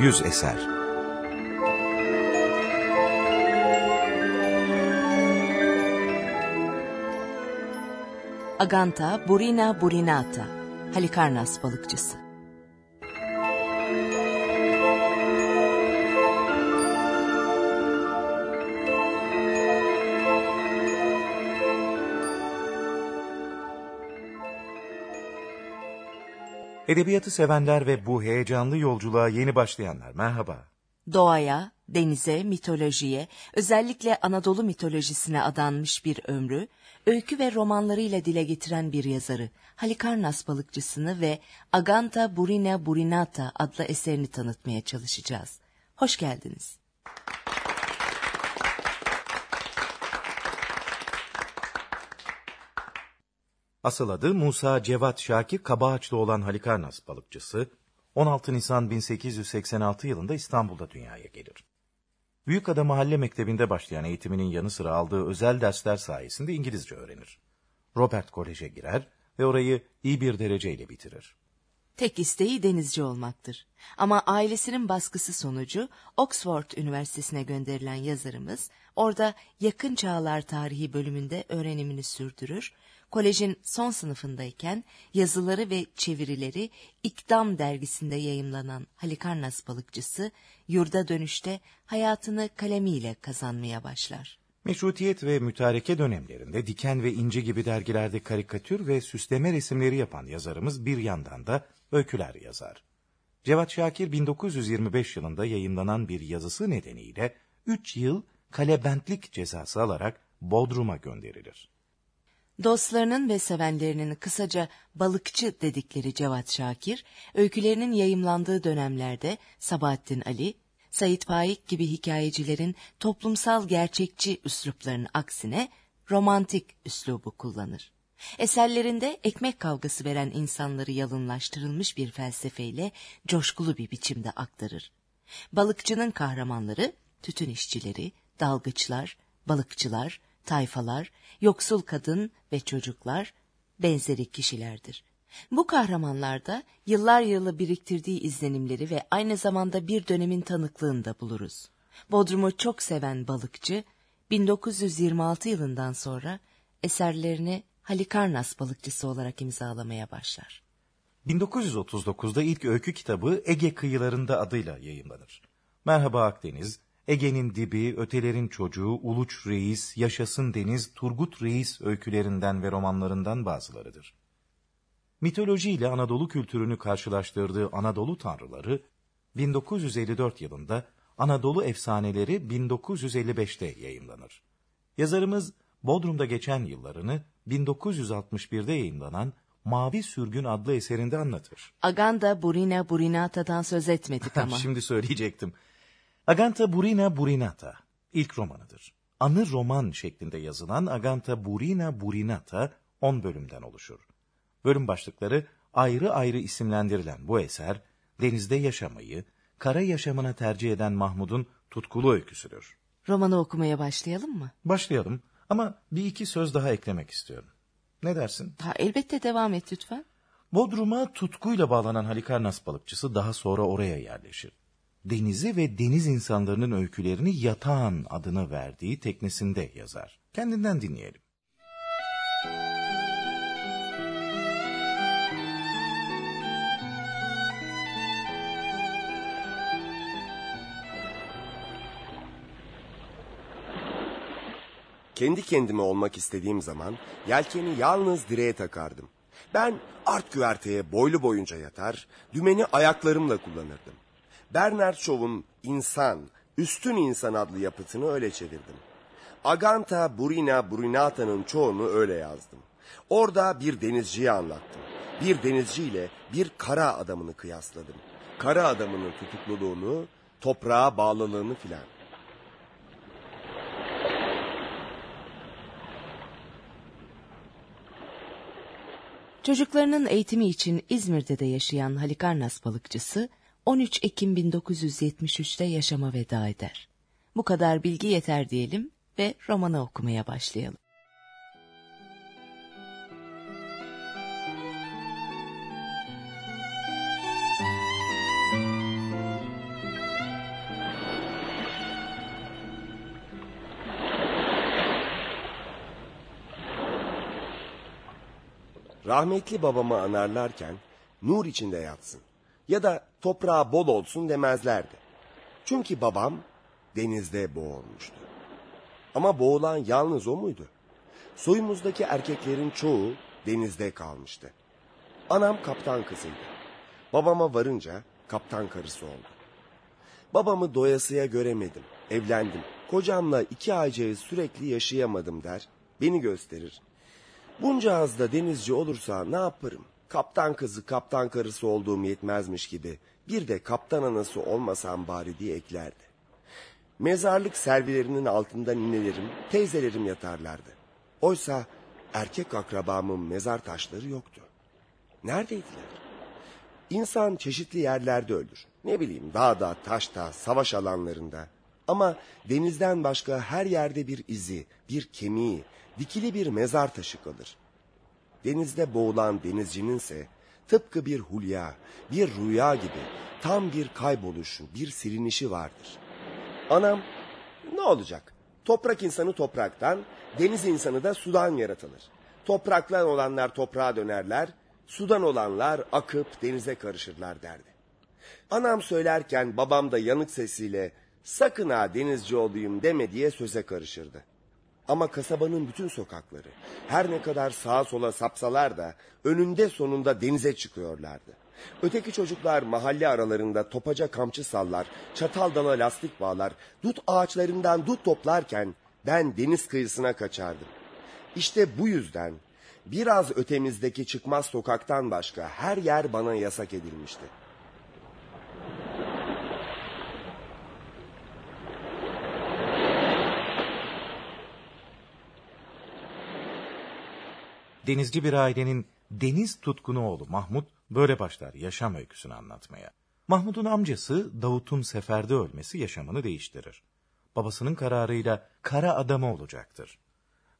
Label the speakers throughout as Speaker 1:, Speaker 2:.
Speaker 1: Yüz Eser
Speaker 2: Aganta burina burinata, Halikarnas balıkçısı.
Speaker 1: Edebiyatı sevenler ve bu heyecanlı yolculuğa yeni başlayanlar merhaba.
Speaker 2: Doğaya, denize, mitolojiye, özellikle Anadolu mitolojisine adanmış bir ömrü, öykü ve romanlarıyla dile getiren bir yazarı, Halikarnas balıkçısını ve Aganta Burina Burinata adlı eserini tanıtmaya çalışacağız. Hoş geldiniz.
Speaker 1: Asıl adı Musa Cevat Şakir Kabaağaçlı olan Halikarnas balıkçısı, 16 Nisan 1886 yılında İstanbul'da dünyaya gelir. Büyükada Mahalle Mektebi'nde başlayan eğitiminin yanı sıra aldığı özel dersler sayesinde İngilizce öğrenir. Robert Kolej'e girer ve orayı iyi bir dereceyle bitirir.
Speaker 2: Tek isteği denizci olmaktır. Ama ailesinin baskısı sonucu Oxford Üniversitesi'ne gönderilen yazarımız orada yakın çağlar tarihi bölümünde öğrenimini sürdürür. Kolejin son sınıfındayken yazıları ve çevirileri İkdam dergisinde yayımlanan Halikarnas balıkçısı yurda dönüşte hayatını kalemiyle kazanmaya başlar.
Speaker 1: Meşrutiyet ve mütareke dönemlerinde Diken ve İnci gibi dergilerde karikatür ve süsleme resimleri yapan yazarımız bir yandan da öyküler yazar. Cevat Şakir 1925 yılında yayınlanan bir yazısı nedeniyle 3 yıl kalebentlik cezası alarak Bodrum'a gönderilir.
Speaker 2: Dostlarının ve sevenlerinin kısaca balıkçı dedikleri Cevat Şakir, öykülerinin yayımlandığı dönemlerde Sabahattin Ali, Sait Faik gibi hikayecilerin toplumsal gerçekçi üsluplarının aksine romantik üslubu kullanır. Eserlerinde ekmek kavgası veren insanları yalınlaştırılmış bir felsefeyle coşkulu bir biçimde aktarır. Balıkçının kahramanları, tütün işçileri, dalgıçlar, balıkçılar, tayfalar, yoksul kadın ve çocuklar benzeri kişilerdir. Bu kahramanlarda yıllar yılı biriktirdiği izlenimleri ve aynı zamanda bir dönemin tanıklığını da buluruz. Bodrum'u çok seven balıkçı 1926 yılından sonra eserlerini Halikarnas balıkçısı olarak imzalamaya başlar.
Speaker 1: 1939'da ilk öykü kitabı Ege kıyılarında adıyla yayınlanır. Merhaba Akdeniz, Ege'nin dibi, ötelerin çocuğu, Uluç Reis, Yaşasın Deniz, Turgut Reis öykülerinden ve romanlarından bazılarıdır. Mitoloji ile Anadolu kültürünü karşılaştırdığı Anadolu Tanrıları, 1954 yılında Anadolu Efsaneleri 1955'te yayımlanır. Yazarımız Bodrum'da geçen yıllarını 1961'de yayınlanan Mavi Sürgün adlı eserinde anlatır.
Speaker 2: Aganda Burina Burinata'dan söz etmedik ama.
Speaker 1: Şimdi söyleyecektim. Aganta Burina Burinata ilk romanıdır. Anı roman şeklinde yazılan Aganta Burina Burinata 10 bölümden oluşur. Bölüm başlıkları ayrı ayrı isimlendirilen bu eser, denizde yaşamayı, kara yaşamına tercih eden Mahmud'un tutkulu öyküsüdür.
Speaker 2: Romanı okumaya başlayalım mı?
Speaker 1: Başlayalım ama bir iki söz daha eklemek istiyorum. Ne dersin?
Speaker 2: Ha, elbette devam et lütfen.
Speaker 1: Bodrum'a tutkuyla bağlanan Halikarnas balıkçısı daha sonra oraya yerleşir. Denizi ve deniz insanlarının öykülerini Yatağan adını verdiği teknesinde yazar. Kendinden dinleyelim.
Speaker 3: Kendi kendime olmak istediğim zaman yelkeni yalnız direğe takardım. Ben art güverteye boylu boyunca yatar, dümeni ayaklarımla kullanırdım. Bernard Shaw'un İnsan, Üstün İnsan adlı yapıtını öyle çevirdim. Aganta Burina Burinata'nın çoğunu öyle yazdım. Orada bir denizciyi anlattım. Bir denizciyle bir kara adamını kıyasladım. Kara adamının tutukluluğunu, toprağa bağlılığını filan.
Speaker 2: Çocuklarının eğitimi için İzmir'de de yaşayan Halikarnas balıkçısı 13 Ekim 1973'te yaşama veda eder. Bu kadar bilgi yeter diyelim ve romana okumaya başlayalım.
Speaker 3: Rahmetli babamı anarlarken nur içinde yatsın ya da toprağı bol olsun demezlerdi. Çünkü babam denizde boğulmuştu. Ama boğulan yalnız o muydu? Soyumuzdaki erkeklerin çoğu denizde kalmıştı. Anam kaptan kızıydı. Babama varınca kaptan karısı oldu. Babamı doyasıya göremedim, evlendim. Kocamla iki aycayı sürekli yaşayamadım der, beni gösterir. Bunca azda denizci olursa ne yaparım? Kaptan kızı kaptan karısı olduğum yetmezmiş gibi bir de kaptan anası olmasam bari diye eklerdi. Mezarlık servilerinin altında ninelerim, teyzelerim yatarlardı. Oysa erkek akrabamın mezar taşları yoktu. Neredeydiler? İnsan çeşitli yerlerde ölür. Ne bileyim dağda, taşta, savaş alanlarında. Ama denizden başka her yerde bir izi, bir kemiği, dikili bir mezar taşı kalır. Denizde boğulan denizcininse tıpkı bir hulya, bir rüya gibi tam bir kayboluşu, bir silinişi vardır. Anam ne olacak? Toprak insanı topraktan, deniz insanı da sudan yaratılır. Topraktan olanlar toprağa dönerler, sudan olanlar akıp denize karışırlar derdi. Anam söylerken babam da yanık sesiyle sakın ha denizci olayım deme diye söze karışırdı. Ama kasabanın bütün sokakları her ne kadar sağa sola sapsalar da önünde sonunda denize çıkıyorlardı. Öteki çocuklar mahalle aralarında topaca kamçı sallar, çatal dala lastik bağlar, dut ağaçlarından dut toplarken ben deniz kıyısına kaçardım. İşte bu yüzden biraz ötemizdeki çıkmaz sokaktan başka her yer bana yasak edilmişti.
Speaker 1: Denizci bir ailenin deniz tutkunu oğlu Mahmut böyle başlar yaşam öyküsünü anlatmaya. Mahmut'un amcası Davut'un seferde ölmesi yaşamını değiştirir. Babasının kararıyla kara adamı olacaktır.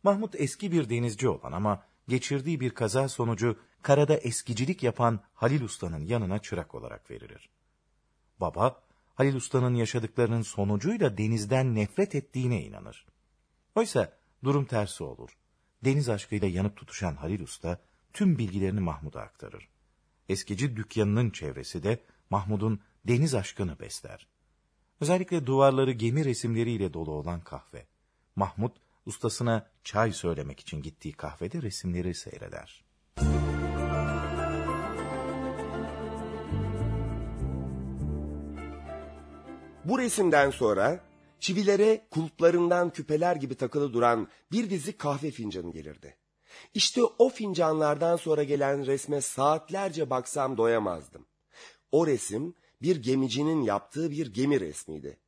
Speaker 1: Mahmut eski bir denizci olan ama geçirdiği bir kaza sonucu karada eskicilik yapan Halil Usta'nın yanına çırak olarak verilir. Baba, Halil Usta'nın yaşadıklarının sonucuyla denizden nefret ettiğine inanır. Oysa durum tersi olur. Deniz aşkıyla yanıp tutuşan Halil Usta tüm bilgilerini Mahmud'a aktarır. Eskici dükkanının çevresi de Mahmud'un deniz aşkını besler. Özellikle duvarları gemi resimleriyle dolu olan kahve. Mahmud ustasına çay söylemek için gittiği kahvede resimleri seyreder.
Speaker 3: Bu resimden sonra çivilere kulplarından küpeler gibi takılı duran bir dizi kahve fincanı gelirdi. İşte o fincanlardan sonra gelen resme saatlerce baksam doyamazdım. O resim bir gemicinin yaptığı bir gemi resmiydi.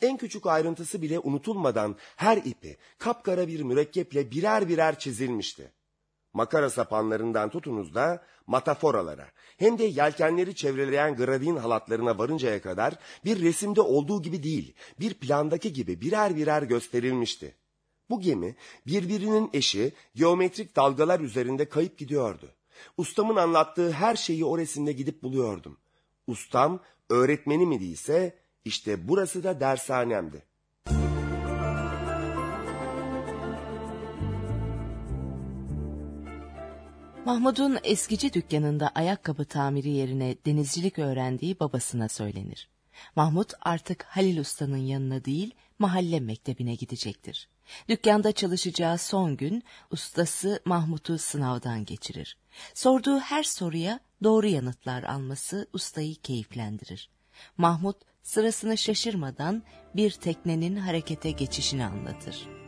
Speaker 3: En küçük ayrıntısı bile unutulmadan her ipi kapkara bir mürekkeple birer birer çizilmişti. Makara sapanlarından tutunuz da mataforalara hem de yelkenleri çevreleyen gravin halatlarına varıncaya kadar bir resimde olduğu gibi değil, bir plandaki gibi birer birer gösterilmişti. Bu gemi birbirinin eşi geometrik dalgalar üzerinde kayıp gidiyordu. Ustamın anlattığı her şeyi o resimde gidip buluyordum. Ustam öğretmeni mi değilse işte burası da dershanemdi.
Speaker 2: Mahmud'un eskici dükkanında ayakkabı tamiri yerine denizcilik öğrendiği babasına söylenir. Mahmud artık Halil Usta'nın yanına değil, mahalle mektebine gidecektir. Dükkanda çalışacağı son gün ustası Mahmut'u sınavdan geçirir. Sorduğu her soruya doğru yanıtlar alması ustayı keyiflendirir. Mahmut sırasını şaşırmadan bir teknenin harekete geçişini anlatır.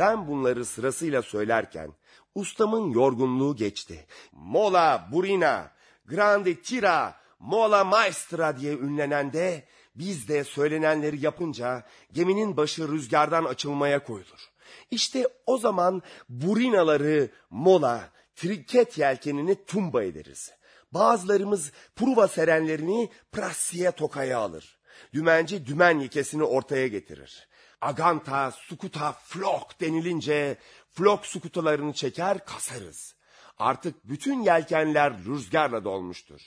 Speaker 3: Ben bunları sırasıyla söylerken ustamın yorgunluğu geçti. Mola burina, grande tira, mola maestra diye ünlenen de biz de söylenenleri yapınca geminin başı rüzgardan açılmaya koyulur. İşte o zaman burinaları mola, triket yelkenini tumba ederiz. Bazılarımız pruva serenlerini prassiye tokaya alır. Dümenci dümen yekesini ortaya getirir. Aganta, sukuta, flok denilince flok sukutalarını çeker kasarız. Artık bütün yelkenler rüzgarla dolmuştur.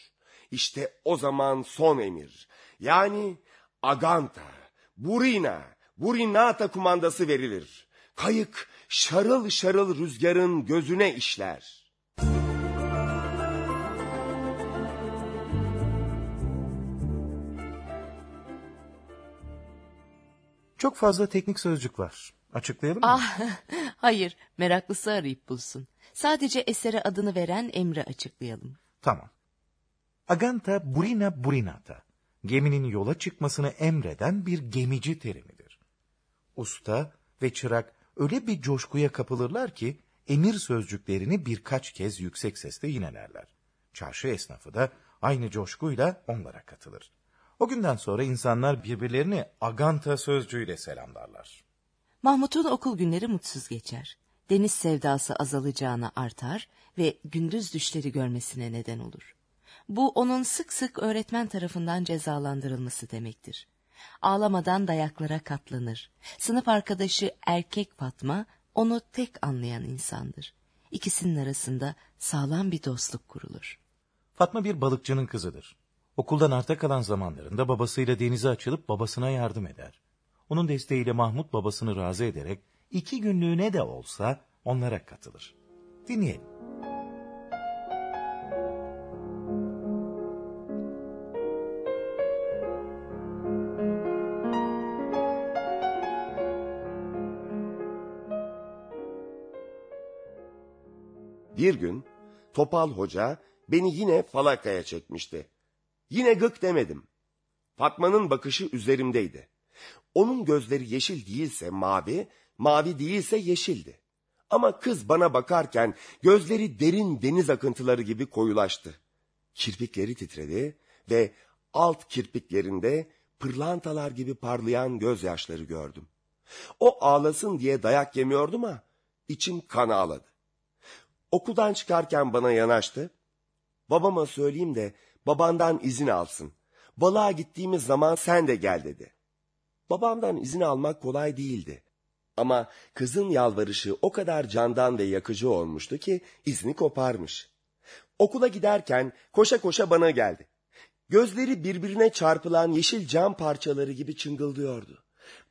Speaker 3: İşte o zaman son emir. Yani Aganta, Burina, Burinata kumandası verilir. Kayık şarıl şarıl rüzgarın gözüne işler.
Speaker 1: Çok fazla teknik sözcük var. Açıklayalım mı?
Speaker 2: Ah, hayır, meraklısı arayıp bulsun. Sadece esere adını veren emri açıklayalım.
Speaker 1: Tamam. Aganta burina burinata. Geminin yola çıkmasını emreden bir gemici terimidir. Usta ve çırak öyle bir coşkuya kapılırlar ki emir sözcüklerini birkaç kez yüksek sesle yinelerler. Çarşı esnafı da aynı coşkuyla onlara katılır. O günden sonra insanlar birbirlerini aganta sözcüğüyle selamlarlar.
Speaker 2: Mahmut'un okul günleri mutsuz geçer. Deniz sevdası azalacağına artar ve gündüz düşleri görmesine neden olur. Bu onun sık sık öğretmen tarafından cezalandırılması demektir. Ağlamadan dayaklara katlanır. Sınıf arkadaşı erkek Fatma onu tek anlayan insandır. İkisinin arasında sağlam bir dostluk kurulur.
Speaker 1: Fatma bir balıkçının kızıdır. Okuldan arta kalan zamanlarında babasıyla denize açılıp babasına yardım eder. Onun desteğiyle Mahmut babasını razı ederek iki günlüğüne de olsa onlara katılır. Dinleyelim.
Speaker 3: Bir gün Topal Hoca beni yine falakaya çekmişti. Yine gık demedim. Fatma'nın bakışı üzerimdeydi. Onun gözleri yeşil değilse mavi, mavi değilse yeşildi. Ama kız bana bakarken gözleri derin deniz akıntıları gibi koyulaştı. Kirpikleri titredi ve alt kirpiklerinde pırlantalar gibi parlayan gözyaşları gördüm. O ağlasın diye dayak yemiyordu ama içim kan ağladı. Okuldan çıkarken bana yanaştı. Babama söyleyeyim de babandan izin alsın. Balığa gittiğimiz zaman sen de gel dedi. Babamdan izin almak kolay değildi. Ama kızın yalvarışı o kadar candan ve yakıcı olmuştu ki izni koparmış. Okula giderken koşa koşa bana geldi. Gözleri birbirine çarpılan yeşil cam parçaları gibi çıngıldıyordu.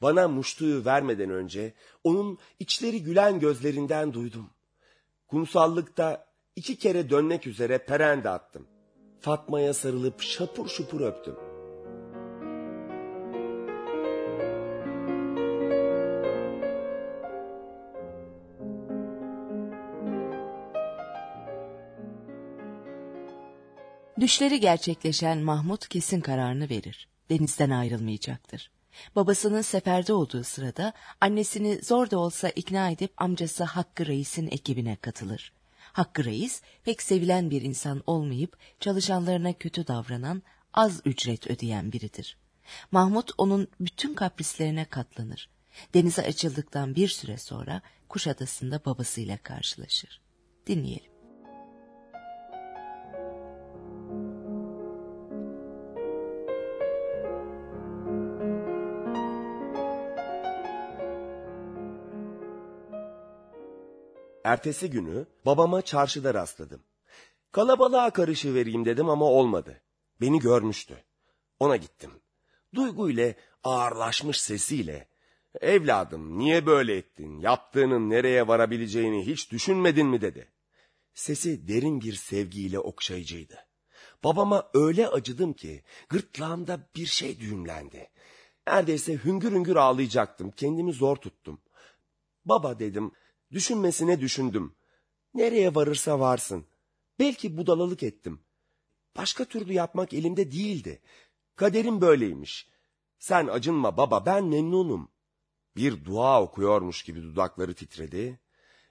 Speaker 3: Bana muştuyu vermeden önce onun içleri gülen gözlerinden duydum. Kumsallıkta iki kere dönmek üzere perende attım. Fatma'ya sarılıp şapur şupur öptüm.
Speaker 2: Düşleri gerçekleşen Mahmut kesin kararını verir. Denizden ayrılmayacaktır. Babasının seferde olduğu sırada annesini zor da olsa ikna edip amcası Hakkı Reis'in ekibine katılır. Hakkı Reis pek sevilen bir insan olmayıp çalışanlarına kötü davranan, az ücret ödeyen biridir. Mahmut onun bütün kaprislerine katlanır. Denize açıldıktan bir süre sonra Kuşadası'nda babasıyla karşılaşır. Dinleyelim.
Speaker 3: Ertesi günü babama çarşıda rastladım. Kalabalığa karışı vereyim dedim ama olmadı. Beni görmüştü. Ona gittim. Duygu ile ağırlaşmış sesiyle "Evladım, niye böyle ettin? Yaptığının nereye varabileceğini hiç düşünmedin mi?" dedi. Sesi derin bir sevgiyle okşayıcıydı. Babama öyle acıdım ki gırtlağımda bir şey düğümlendi. Neredeyse hüngür hüngür ağlayacaktım. Kendimi zor tuttum. Baba dedim, Düşünmesine düşündüm. Nereye varırsa varsın. Belki budalalık ettim. Başka türlü yapmak elimde değildi. Kaderim böyleymiş. Sen acınma baba ben memnunum. Bir dua okuyormuş gibi dudakları titredi.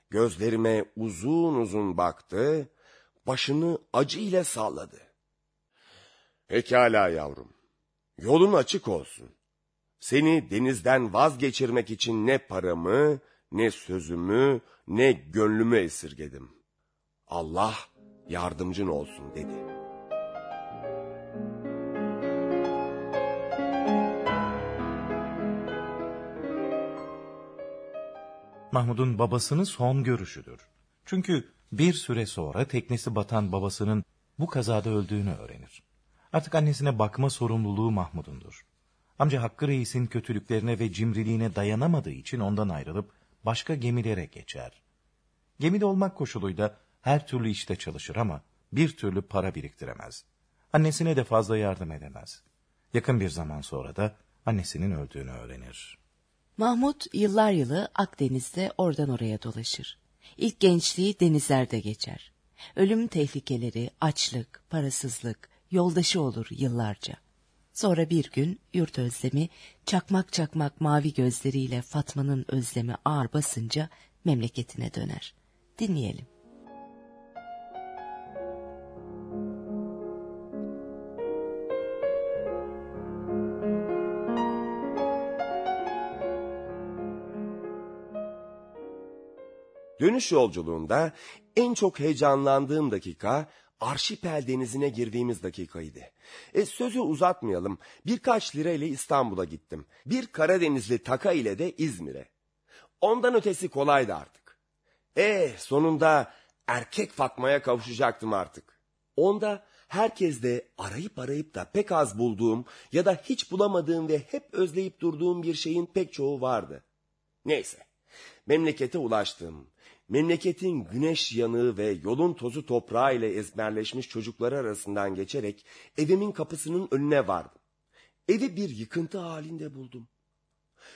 Speaker 3: Gözlerime uzun uzun baktı. Başını acı ile salladı. Pekala yavrum. Yolun açık olsun. Seni denizden vazgeçirmek için ne paramı ne sözümü ne gönlümü esirgedim. Allah yardımcın olsun dedi.
Speaker 1: Mahmud'un babasının son görüşüdür. Çünkü bir süre sonra teknesi batan babasının bu kazada öldüğünü öğrenir. Artık annesine bakma sorumluluğu Mahmud'undur. Amca Hakkı Reis'in kötülüklerine ve cimriliğine dayanamadığı için ondan ayrılıp başka gemilere geçer. Gemide olmak koşuluyla her türlü işte çalışır ama bir türlü para biriktiremez. Annesine de fazla yardım edemez. Yakın bir zaman sonra da annesinin öldüğünü öğrenir.
Speaker 2: Mahmut yıllar yılı Akdeniz'de oradan oraya dolaşır. İlk gençliği denizlerde geçer. Ölüm tehlikeleri, açlık, parasızlık, yoldaşı olur yıllarca. Sonra bir gün yurt özlemi çakmak çakmak mavi gözleriyle Fatma'nın özlemi ağır basınca memleketine döner. Dinleyelim.
Speaker 3: Dönüş yolculuğunda en çok heyecanlandığım dakika Arşipel denizine girdiğimiz dakikaydı. E, sözü uzatmayalım. Birkaç lira ile İstanbul'a gittim. Bir Karadenizli taka ile de İzmir'e. Ondan ötesi kolaydı artık. E sonunda erkek Fatma'ya kavuşacaktım artık. Onda herkes de arayıp arayıp da pek az bulduğum ya da hiç bulamadığım ve hep özleyip durduğum bir şeyin pek çoğu vardı. Neyse, memlekete ulaştım memleketin güneş yanığı ve yolun tozu toprağı ile ezberleşmiş çocukları arasından geçerek evimin kapısının önüne vardım. Evi bir yıkıntı halinde buldum.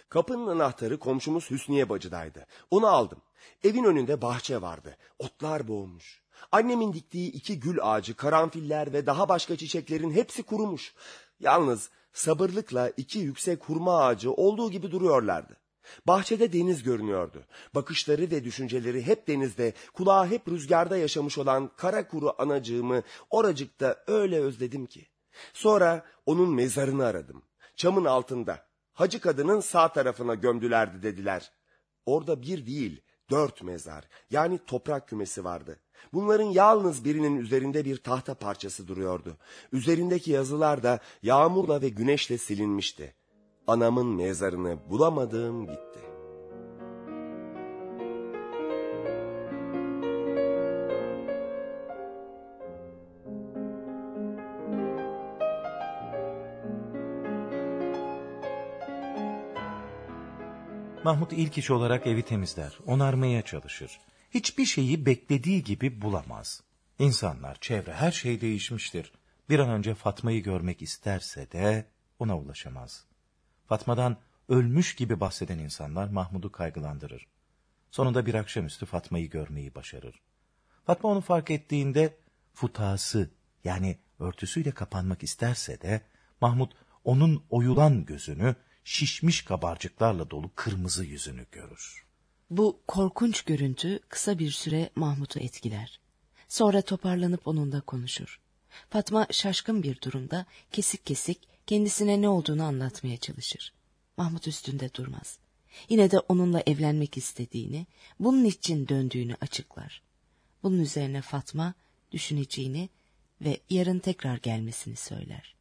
Speaker 3: Kapının anahtarı komşumuz Hüsniye bacıdaydı. Onu aldım. Evin önünde bahçe vardı. Otlar boğulmuş. Annemin diktiği iki gül ağacı, karanfiller ve daha başka çiçeklerin hepsi kurumuş. Yalnız sabırlıkla iki yüksek hurma ağacı olduğu gibi duruyorlardı. Bahçede deniz görünüyordu. Bakışları ve düşünceleri hep denizde, kulağı hep rüzgarda yaşamış olan kara kuru anacığımı oracıkta öyle özledim ki. Sonra onun mezarını aradım. Çamın altında. Hacı kadının sağ tarafına gömdülerdi dediler. Orada bir değil, dört mezar, yani toprak kümesi vardı. Bunların yalnız birinin üzerinde bir tahta parçası duruyordu. Üzerindeki yazılar da yağmurla ve güneşle silinmişti anamın mezarını bulamadığım gitti.
Speaker 1: Mahmut ilk iş olarak evi temizler, onarmaya çalışır. Hiçbir şeyi beklediği gibi bulamaz. İnsanlar, çevre, her şey değişmiştir. Bir an önce Fatma'yı görmek isterse de ona ulaşamaz. Fatma'dan ölmüş gibi bahseden insanlar Mahmud'u kaygılandırır. Sonunda bir akşamüstü Fatma'yı görmeyi başarır. Fatma onu fark ettiğinde futası yani örtüsüyle kapanmak isterse de Mahmud onun oyulan gözünü şişmiş kabarcıklarla dolu kırmızı yüzünü görür.
Speaker 2: Bu korkunç görüntü kısa bir süre Mahmut'u etkiler. Sonra toparlanıp onunla konuşur. Fatma şaşkın bir durumda kesik kesik kendisine ne olduğunu anlatmaya çalışır. Mahmut üstünde durmaz. Yine de onunla evlenmek istediğini, bunun için döndüğünü açıklar. Bunun üzerine Fatma düşüneceğini ve yarın tekrar gelmesini söyler.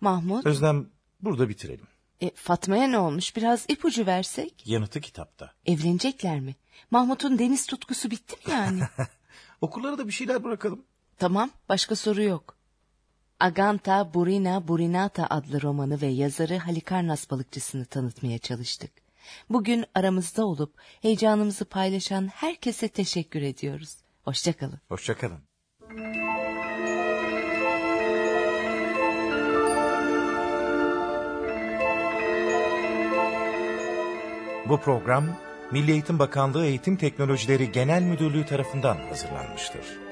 Speaker 2: Mahmut...
Speaker 1: Özlem burada bitirelim.
Speaker 2: E, Fatma'ya ne olmuş biraz ipucu versek?
Speaker 1: Yanıtı kitapta.
Speaker 2: Evlenecekler mi? Mahmut'un deniz tutkusu bitti mi yani?
Speaker 1: Okullara da bir şeyler bırakalım.
Speaker 2: Tamam başka soru yok. Aganta Burina Burinata adlı romanı ve yazarı Halikarnas balıkçısını tanıtmaya çalıştık. Bugün aramızda olup heyecanımızı paylaşan herkese teşekkür ediyoruz. Hoşçakalın.
Speaker 1: Hoşçakalın. Bu program Milli Eğitim Bakanlığı Eğitim Teknolojileri Genel Müdürlüğü tarafından hazırlanmıştır.